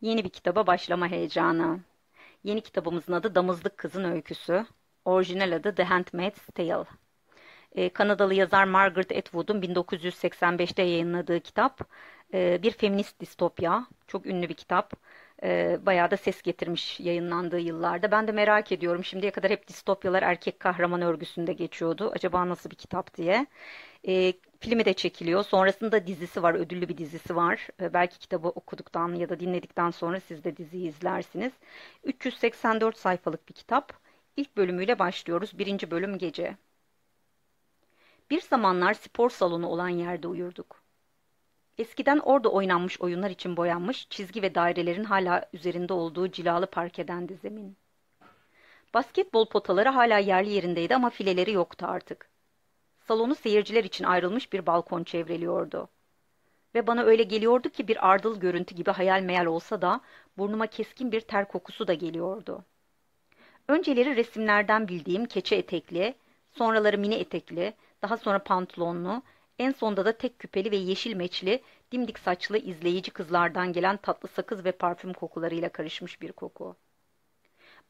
Yeni bir kitaba başlama heyecanı. Yeni kitabımızın adı Damızlık Kızın Öyküsü. Orijinal adı The Handmaid's Tale. Ee, Kanadalı yazar Margaret Atwood'un 1985'te yayınladığı kitap. Ee, bir feminist distopya. Çok ünlü bir kitap. Ee, bayağı da ses getirmiş yayınlandığı yıllarda. Ben de merak ediyorum. Şimdiye kadar hep distopyalar erkek kahraman örgüsünde geçiyordu. Acaba nasıl bir kitap diye. E, filmi de çekiliyor. Sonrasında dizisi var, ödüllü bir dizisi var. E, belki kitabı okuduktan ya da dinledikten sonra siz de diziyi izlersiniz. 384 sayfalık bir kitap. İlk bölümüyle başlıyoruz. Birinci bölüm gece. Bir zamanlar spor salonu olan yerde uyurduk. Eskiden orada oynanmış oyunlar için boyanmış, çizgi ve dairelerin hala üzerinde olduğu cilalı parkedendi zemin. Basketbol potaları hala yerli yerindeydi ama fileleri yoktu artık. Salonu seyirciler için ayrılmış bir balkon çevreliyordu. Ve bana öyle geliyordu ki bir ardıl görüntü gibi hayal meyal olsa da burnuma keskin bir ter kokusu da geliyordu. Önceleri resimlerden bildiğim keçe etekli, sonraları mini etekli, daha sonra pantolonlu, en sonda da tek küpeli ve yeşil meçli, dimdik saçlı izleyici kızlardan gelen tatlı sakız ve parfüm kokularıyla karışmış bir koku.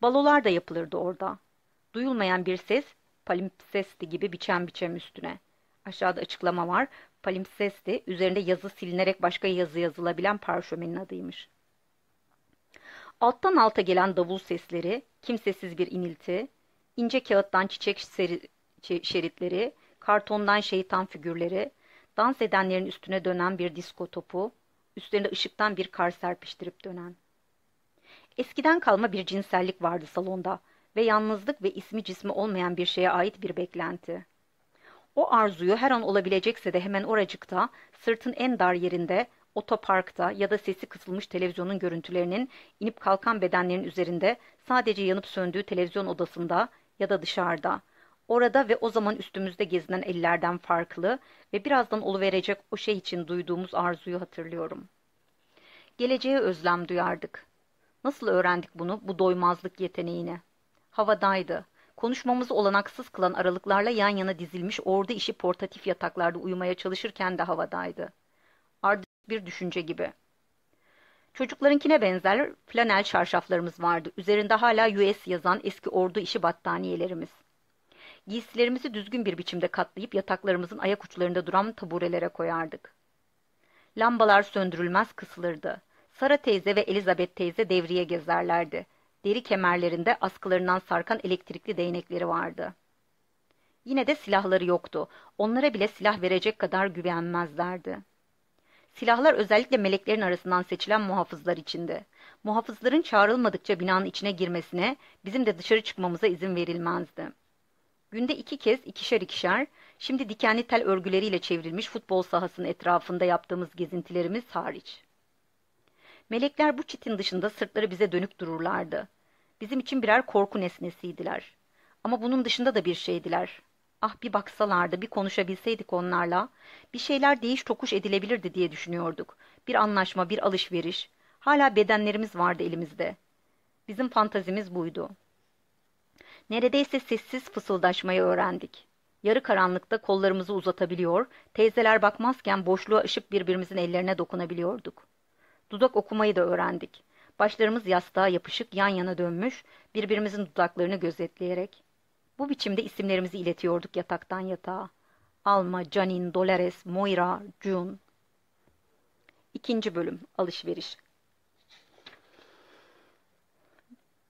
Balolar da yapılırdı orada. Duyulmayan bir ses palimpsesti gibi biçem biçem üstüne. Aşağıda açıklama var. Palimpsesti üzerinde yazı silinerek başka yazı yazılabilen parşömenin adıymış. Alttan alta gelen davul sesleri, kimsesiz bir inilti, ince kağıttan çiçek seri, şeritleri, kartondan şeytan figürleri, dans edenlerin üstüne dönen bir disko topu, üstlerinde ışıktan bir kar serpiştirip dönen. Eskiden kalma bir cinsellik vardı salonda ve yalnızlık ve ismi cismi olmayan bir şeye ait bir beklenti. O arzuyu her an olabilecekse de hemen oracıkta, sırtın en dar yerinde, otoparkta ya da sesi kısılmış televizyonun görüntülerinin inip kalkan bedenlerin üzerinde sadece yanıp söndüğü televizyon odasında ya da dışarıda, orada ve o zaman üstümüzde gezinen ellerden farklı ve birazdan oluverecek o şey için duyduğumuz arzuyu hatırlıyorum. Geleceğe özlem duyardık. Nasıl öğrendik bunu, bu doymazlık yeteneğini? havadaydı. Konuşmamızı olanaksız kılan aralıklarla yan yana dizilmiş ordu işi portatif yataklarda uyumaya çalışırken de havadaydı. Ardışık bir düşünce gibi. Çocuklarınkine benzer flanel çarşaflarımız vardı. Üzerinde hala US yazan eski ordu işi battaniyelerimiz. Giysilerimizi düzgün bir biçimde katlayıp yataklarımızın ayak uçlarında duran taburelere koyardık. Lambalar söndürülmez kısılırdı. Sara teyze ve Elizabeth teyze devriye gezerlerdi. Deri kemerlerinde askılarından sarkan elektrikli değnekleri vardı. Yine de silahları yoktu. Onlara bile silah verecek kadar güvenmezlerdi. Silahlar özellikle meleklerin arasından seçilen muhafızlar içindi. Muhafızların çağrılmadıkça binanın içine girmesine, bizim de dışarı çıkmamıza izin verilmezdi. Günde iki kez ikişer ikişer, şimdi dikenli tel örgüleriyle çevrilmiş futbol sahasının etrafında yaptığımız gezintilerimiz hariç. Melekler bu çitin dışında sırtları bize dönük dururlardı. Bizim için birer korku nesnesiydiler. Ama bunun dışında da bir şeydiler. Ah bir baksalardı, bir konuşabilseydik onlarla. Bir şeyler değiş tokuş edilebilirdi diye düşünüyorduk. Bir anlaşma, bir alışveriş. Hala bedenlerimiz vardı elimizde. Bizim fantazimiz buydu. Neredeyse sessiz fısıldaşmayı öğrendik. Yarı karanlıkta kollarımızı uzatabiliyor, teyzeler bakmazken boşluğa ışık birbirimizin ellerine dokunabiliyorduk. Dudak okumayı da öğrendik. Başlarımız yastığa yapışık yan yana dönmüş, birbirimizin dudaklarını gözetleyerek. Bu biçimde isimlerimizi iletiyorduk yataktan yatağa. Alma, Canin, Dolores, Moira, June. İkinci bölüm, alışveriş.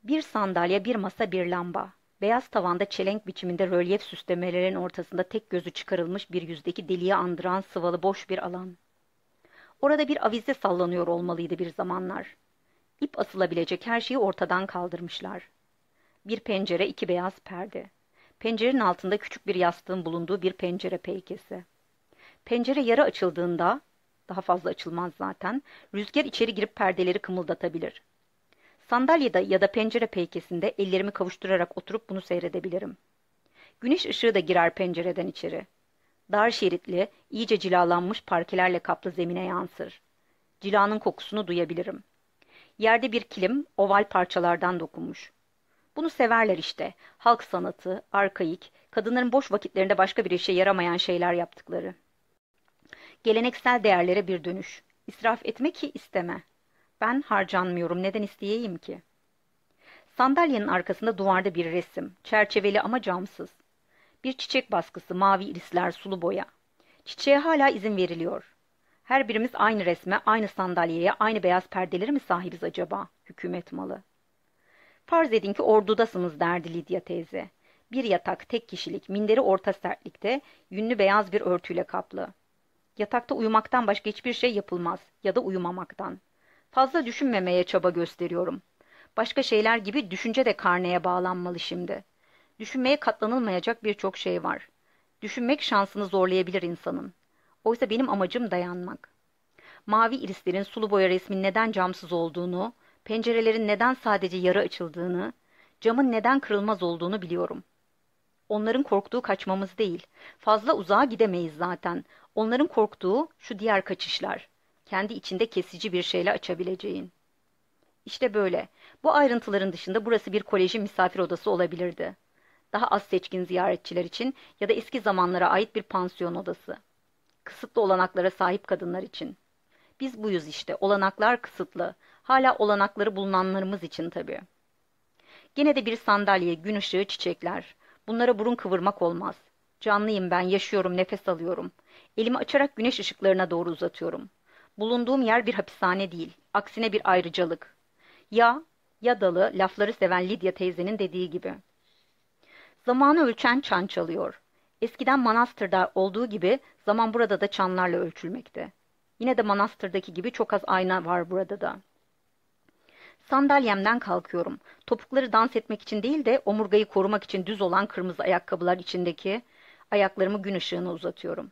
Bir sandalye, bir masa, bir lamba. Beyaz tavanda çelenk biçiminde rölyef süslemelerin ortasında tek gözü çıkarılmış bir yüzdeki deliği andıran sıvalı boş bir alan. Orada bir avize sallanıyor olmalıydı bir zamanlar. İp asılabilecek her şeyi ortadan kaldırmışlar. Bir pencere, iki beyaz perde. Pencerenin altında küçük bir yastığın bulunduğu bir pencere peykesi. Pencere yarı açıldığında, daha fazla açılmaz zaten, rüzgar içeri girip perdeleri kımıldatabilir. Sandalyede ya da pencere peykesinde ellerimi kavuşturarak oturup bunu seyredebilirim. Güneş ışığı da girer pencereden içeri. Dar şeritli, iyice cilalanmış parkelerle kaplı zemine yansır. Cilanın kokusunu duyabilirim. Yerde bir kilim, oval parçalardan dokunmuş. Bunu severler işte. Halk sanatı, arkaik, kadınların boş vakitlerinde başka bir işe yaramayan şeyler yaptıkları. Geleneksel değerlere bir dönüş. İsraf etme ki isteme. Ben harcanmıyorum. Neden isteyeyim ki? Sandalyenin arkasında duvarda bir resim. Çerçeveli ama camsız. Bir çiçek baskısı, mavi irisler, sulu boya. Çiçeğe hala izin veriliyor. Her birimiz aynı resme, aynı sandalyeye, aynı beyaz perdeleri mi sahibiz acaba? Hükümet malı. Farz edin ki ordudasınız derdi Lidya teyze. Bir yatak, tek kişilik, minderi orta sertlikte, yünlü beyaz bir örtüyle kaplı. Yatakta uyumaktan başka hiçbir şey yapılmaz ya da uyumamaktan. Fazla düşünmemeye çaba gösteriyorum. Başka şeyler gibi düşünce de karneye bağlanmalı şimdi. Düşünmeye katlanılmayacak birçok şey var. Düşünmek şansını zorlayabilir insanın. Oysa benim amacım dayanmak. Mavi irislerin sulu boya resmin neden camsız olduğunu, pencerelerin neden sadece yarı açıldığını, camın neden kırılmaz olduğunu biliyorum. Onların korktuğu kaçmamız değil. Fazla uzağa gidemeyiz zaten. Onların korktuğu şu diğer kaçışlar. Kendi içinde kesici bir şeyle açabileceğin. İşte böyle. Bu ayrıntıların dışında burası bir kolejin misafir odası olabilirdi. Daha az seçkin ziyaretçiler için ya da eski zamanlara ait bir pansiyon odası. Kısıtlı olanaklara sahip kadınlar için. Biz buyuz işte. Olanaklar kısıtlı. Hala olanakları bulunanlarımız için tabii. Gene de bir sandalye, gün ışığı, çiçekler. Bunlara burun kıvırmak olmaz. Canlıyım ben, yaşıyorum, nefes alıyorum. Elimi açarak güneş ışıklarına doğru uzatıyorum. Bulunduğum yer bir hapishane değil, aksine bir ayrıcalık. Ya, ya dalı, lafları seven Lidya teyzenin dediği gibi. Zamanı ölçen çan çalıyor. Eskiden manastırda olduğu gibi zaman burada da çanlarla ölçülmekte. Yine de manastırdaki gibi çok az ayna var burada da. Sandalyemden kalkıyorum. Topukları dans etmek için değil de omurgayı korumak için düz olan kırmızı ayakkabılar içindeki ayaklarımı gün ışığına uzatıyorum.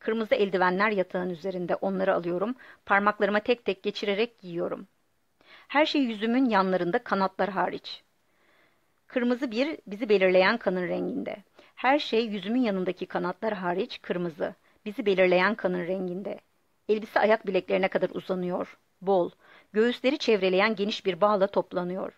Kırmızı eldivenler yatağın üzerinde onları alıyorum. Parmaklarıma tek tek geçirerek giyiyorum. Her şey yüzümün yanlarında kanatlar hariç. Kırmızı bir bizi belirleyen kanın renginde. Her şey yüzümün yanındaki kanatlar hariç kırmızı. Bizi belirleyen kanın renginde. Elbise ayak bileklerine kadar uzanıyor. Bol. Göğüsleri çevreleyen geniş bir bağla toplanıyor.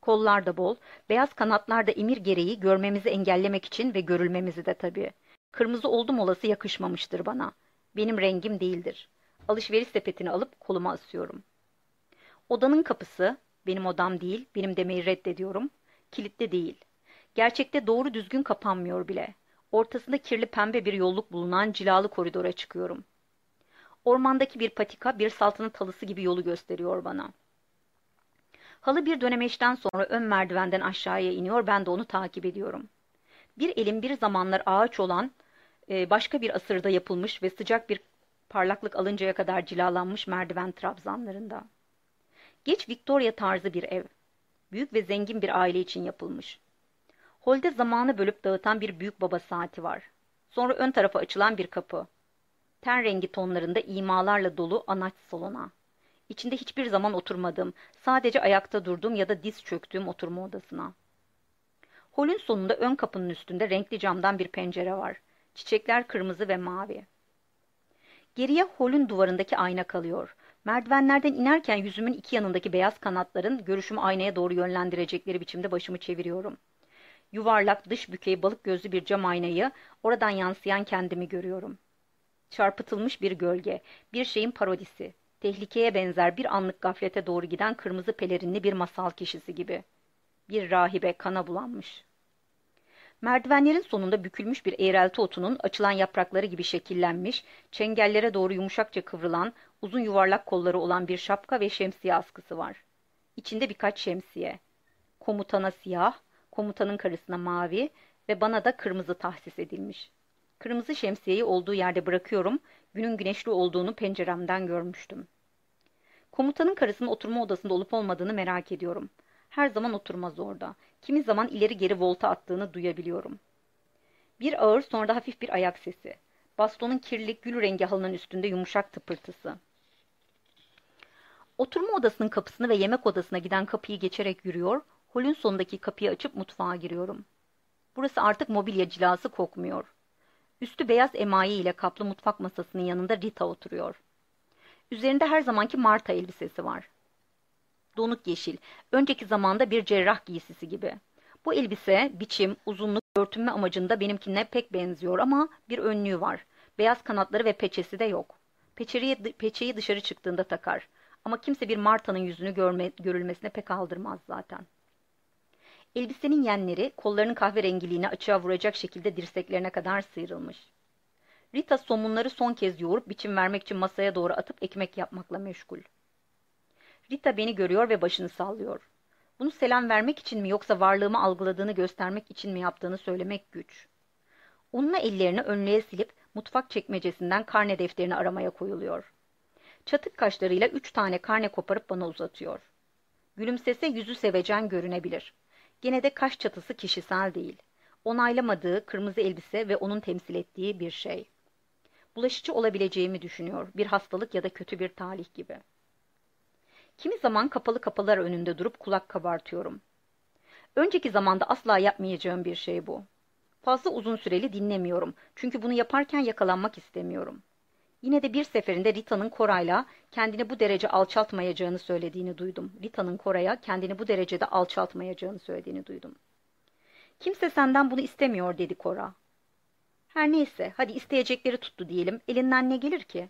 Kollar da bol, beyaz kanatlar da emir gereği görmemizi engellemek için ve görülmemizi de tabii. Kırmızı oldum olası yakışmamıştır bana. Benim rengim değildir. Alışveriş sepetini alıp koluma asıyorum. Odanın kapısı, benim odam değil, benim demeyi reddediyorum, kilitli değil. Gerçekte doğru düzgün kapanmıyor bile. Ortasında kirli pembe bir yolluk bulunan cilalı koridora çıkıyorum. Ormandaki bir patika bir saltanat halısı gibi yolu gösteriyor bana. Halı bir dönemeçten sonra ön merdivenden aşağıya iniyor, ben de onu takip ediyorum. Bir elim bir zamanlar ağaç olan, e, başka bir asırda yapılmış ve sıcak bir parlaklık alıncaya kadar cilalanmış merdiven trabzanlarında. Geç Victoria tarzı bir ev. Büyük ve zengin bir aile için yapılmış. Holde zamanı bölüp dağıtan bir büyük baba saati var. Sonra ön tarafa açılan bir kapı. Ten rengi tonlarında imalarla dolu anaç salona. İçinde hiçbir zaman oturmadım. Sadece ayakta durdum ya da diz çöktüğüm oturma odasına. Holün sonunda ön kapının üstünde renkli camdan bir pencere var. Çiçekler kırmızı ve mavi. Geriye holün duvarındaki ayna kalıyor. Merdivenlerden inerken yüzümün iki yanındaki beyaz kanatların görüşümü aynaya doğru yönlendirecekleri biçimde başımı çeviriyorum. Yuvarlak, dış bükey, balık gözlü bir cam aynayı, oradan yansıyan kendimi görüyorum. Çarpıtılmış bir gölge, bir şeyin parodisi. Tehlikeye benzer bir anlık gaflete doğru giden kırmızı pelerinli bir masal kişisi gibi. Bir rahibe kana bulanmış. Merdivenlerin sonunda bükülmüş bir eğrelti otunun açılan yaprakları gibi şekillenmiş, çengellere doğru yumuşakça kıvrılan, uzun yuvarlak kolları olan bir şapka ve şemsiye askısı var. İçinde birkaç şemsiye. Komutana siyah, komutanın karısına mavi ve bana da kırmızı tahsis edilmiş. Kırmızı şemsiyeyi olduğu yerde bırakıyorum, günün güneşli olduğunu penceremden görmüştüm. Komutanın karısının oturma odasında olup olmadığını merak ediyorum. Her zaman oturmaz orada. Kimi zaman ileri geri volta attığını duyabiliyorum. Bir ağır sonra da hafif bir ayak sesi. Bastonun kirli gül rengi halının üstünde yumuşak tıpırtısı. Oturma odasının kapısını ve yemek odasına giden kapıyı geçerek yürüyor, holün sonundaki kapıyı açıp mutfağa giriyorum. Burası artık mobilya cilası kokmuyor. Üstü beyaz emaye ile kaplı mutfak masasının yanında Rita oturuyor. Üzerinde her zamanki Marta elbisesi var. Donuk yeşil, önceki zamanda bir cerrah giysisi gibi. Bu elbise, biçim, uzunluk, örtünme amacında benimkine pek benziyor ama bir önlüğü var. Beyaz kanatları ve peçesi de yok. Peçeyi, peçeyi dışarı çıktığında takar. Ama kimse bir Marta'nın yüzünü görme, görülmesine pek aldırmaz zaten. Elbisenin yenleri kollarının kahverengiliğini açığa vuracak şekilde dirseklerine kadar sıyrılmış. Rita somunları son kez yoğurup biçim vermek için masaya doğru atıp ekmek yapmakla meşgul. Rita beni görüyor ve başını sallıyor. Bunu selam vermek için mi yoksa varlığımı algıladığını göstermek için mi yaptığını söylemek güç. Onunla ellerini önlüğe silip mutfak çekmecesinden karne defterini aramaya koyuluyor. Çatık kaşlarıyla üç tane karne koparıp bana uzatıyor. Gülümsese yüzü sevecen görünebilir. Gene de kaş çatısı kişisel değil. Onaylamadığı kırmızı elbise ve onun temsil ettiği bir şey. Bulaşıcı olabileceğimi düşünüyor. Bir hastalık ya da kötü bir talih gibi. Kimi zaman kapalı kapılar önünde durup kulak kabartıyorum. Önceki zamanda asla yapmayacağım bir şey bu. Fazla uzun süreli dinlemiyorum. Çünkü bunu yaparken yakalanmak istemiyorum. Yine de bir seferinde Rita'nın Koray'la kendini bu derece alçaltmayacağını söylediğini duydum. Rita'nın Koray'a kendini bu derecede alçaltmayacağını söylediğini duydum. Kimse senden bunu istemiyor dedi Kora. Her neyse hadi isteyecekleri tuttu diyelim. Elinden ne gelir ki?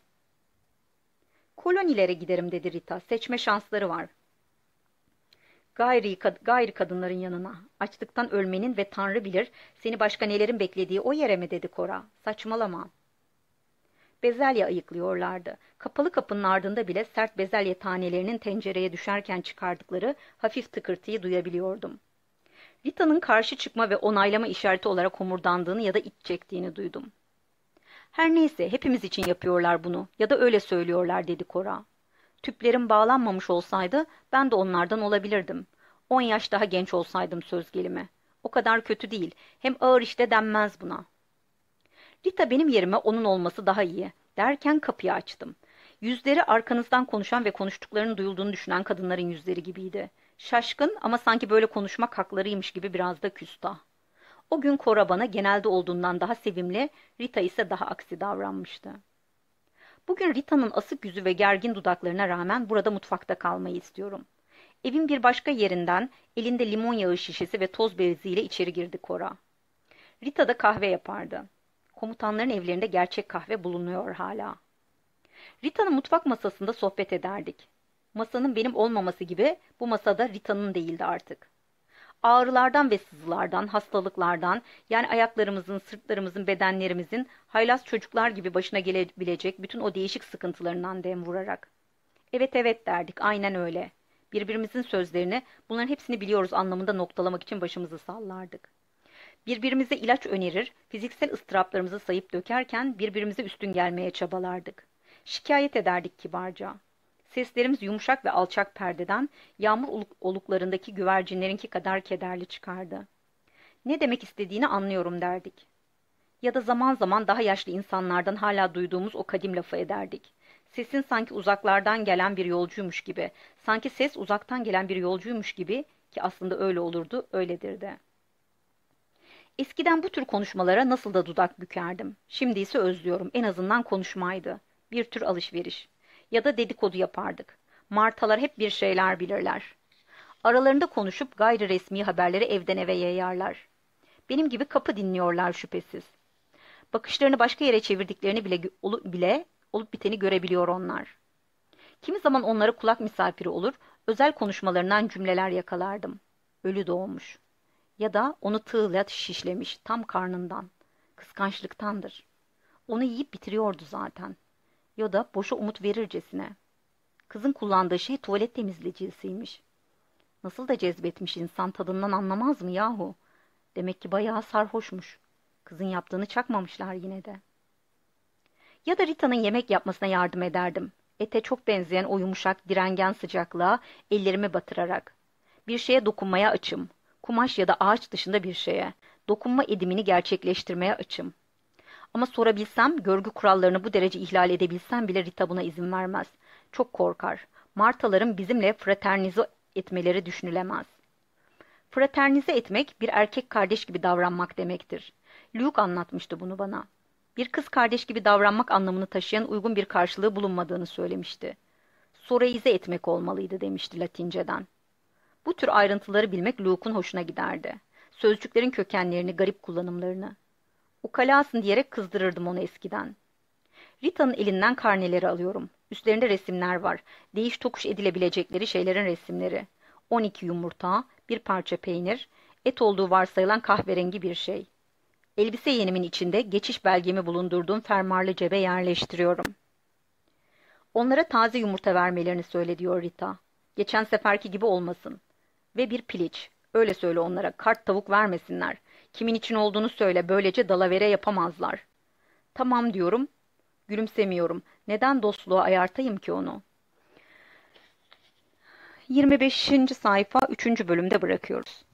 Kolonilere giderim dedi Rita. Seçme şansları var. Gayri, gayri kadınların yanına. Açlıktan ölmenin ve Tanrı bilir seni başka nelerin beklediği o yere mi dedi Kora. Saçmalama. Bezelye ayıklıyorlardı. Kapalı kapının ardında bile sert bezelye tanelerinin tencereye düşerken çıkardıkları hafif tıkırtıyı duyabiliyordum. Rita'nın karşı çıkma ve onaylama işareti olarak homurdandığını ya da iç çektiğini duydum. Her neyse hepimiz için yapıyorlar bunu ya da öyle söylüyorlar dedi Kora. Tüplerim bağlanmamış olsaydı ben de onlardan olabilirdim. On yaş daha genç olsaydım söz gelimi. O kadar kötü değil. Hem ağır işte denmez buna. Rita benim yerime onun olması daha iyi. Derken kapıyı açtım. Yüzleri arkanızdan konuşan ve konuştuklarının duyulduğunu düşünen kadınların yüzleri gibiydi. Şaşkın ama sanki böyle konuşmak haklarıymış gibi biraz da küstah. O gün Cora bana genelde olduğundan daha sevimli, Rita ise daha aksi davranmıştı. Bugün Rita'nın asık yüzü ve gergin dudaklarına rağmen burada mutfakta kalmayı istiyorum. Evin bir başka yerinden elinde limon yağı şişesi ve toz beziyle içeri girdi Cora. Rita da kahve yapardı. Komutanların evlerinde gerçek kahve bulunuyor hala. Rita'nın mutfak masasında sohbet ederdik. Masanın benim olmaması gibi bu masada Rita'nın değildi artık. Ağrılardan ve sızılardan, hastalıklardan, yani ayaklarımızın, sırtlarımızın, bedenlerimizin haylaz çocuklar gibi başına gelebilecek bütün o değişik sıkıntılarından dem vurarak. Evet evet derdik, aynen öyle. Birbirimizin sözlerini, bunların hepsini biliyoruz anlamında noktalamak için başımızı sallardık. Birbirimize ilaç önerir, fiziksel ıstıraplarımızı sayıp dökerken birbirimize üstün gelmeye çabalardık. Şikayet ederdik kibarca. Seslerimiz yumuşak ve alçak perdeden yağmur oluklarındaki güvercinlerinki kadar kederli çıkardı. Ne demek istediğini anlıyorum derdik. Ya da zaman zaman daha yaşlı insanlardan hala duyduğumuz o kadim lafı ederdik. Sesin sanki uzaklardan gelen bir yolcuymuş gibi, sanki ses uzaktan gelen bir yolcuymuş gibi ki aslında öyle olurdu, öyledir de. Eskiden bu tür konuşmalara nasıl da dudak bükerdim. Şimdi ise özlüyorum. En azından konuşmaydı. Bir tür alışveriş ya da dedikodu yapardık. Martalar hep bir şeyler bilirler. Aralarında konuşup gayri resmi haberleri evden eve yayarlar. Benim gibi kapı dinliyorlar şüphesiz. Bakışlarını başka yere çevirdiklerini bile, bile olup biteni görebiliyor onlar. Kimi zaman onlara kulak misafiri olur, özel konuşmalarından cümleler yakalardım. Ölü doğmuş. Ya da onu tığla şişlemiş tam karnından. Kıskançlıktandır. Onu yiyip bitiriyordu zaten.'' Ya da boşa umut verircesine. Kızın kullandığı şey tuvalet temizleyicisiymiş. Nasıl da cezbetmiş insan tadından anlamaz mı yahu? Demek ki bayağı sarhoşmuş. Kızın yaptığını çakmamışlar yine de. Ya da Rita'nın yemek yapmasına yardım ederdim. Ete çok benzeyen o yumuşak, direngen sıcaklığa ellerimi batırarak. Bir şeye dokunmaya açım. Kumaş ya da ağaç dışında bir şeye. Dokunma edimini gerçekleştirmeye açım. Ama sorabilsem, görgü kurallarını bu derece ihlal edebilsem bile Rita buna izin vermez. Çok korkar. Martaların bizimle fraternize etmeleri düşünülemez. Fraternize etmek bir erkek kardeş gibi davranmak demektir. Luke anlatmıştı bunu bana. Bir kız kardeş gibi davranmak anlamını taşıyan uygun bir karşılığı bulunmadığını söylemişti. Soraize etmek olmalıydı demişti Latinceden. Bu tür ayrıntıları bilmek Luke'un hoşuna giderdi. Sözcüklerin kökenlerini, garip kullanımlarını. Ukalasın diyerek kızdırırdım onu eskiden. Rita'nın elinden karneleri alıyorum. Üstlerinde resimler var. Değiş tokuş edilebilecekleri şeylerin resimleri. 12 yumurta, bir parça peynir, et olduğu varsayılan kahverengi bir şey. Elbise yenimin içinde geçiş belgemi bulundurduğum fermuarlı cebe yerleştiriyorum. Onlara taze yumurta vermelerini söyle diyor Rita. Geçen seferki gibi olmasın. Ve bir piliç. Öyle söyle onlara. Kart tavuk vermesinler. Kimin için olduğunu söyle. Böylece dalavere yapamazlar. Tamam diyorum. Gülümsemiyorum. Neden dostluğa ayartayım ki onu? 25. sayfa 3. bölümde bırakıyoruz.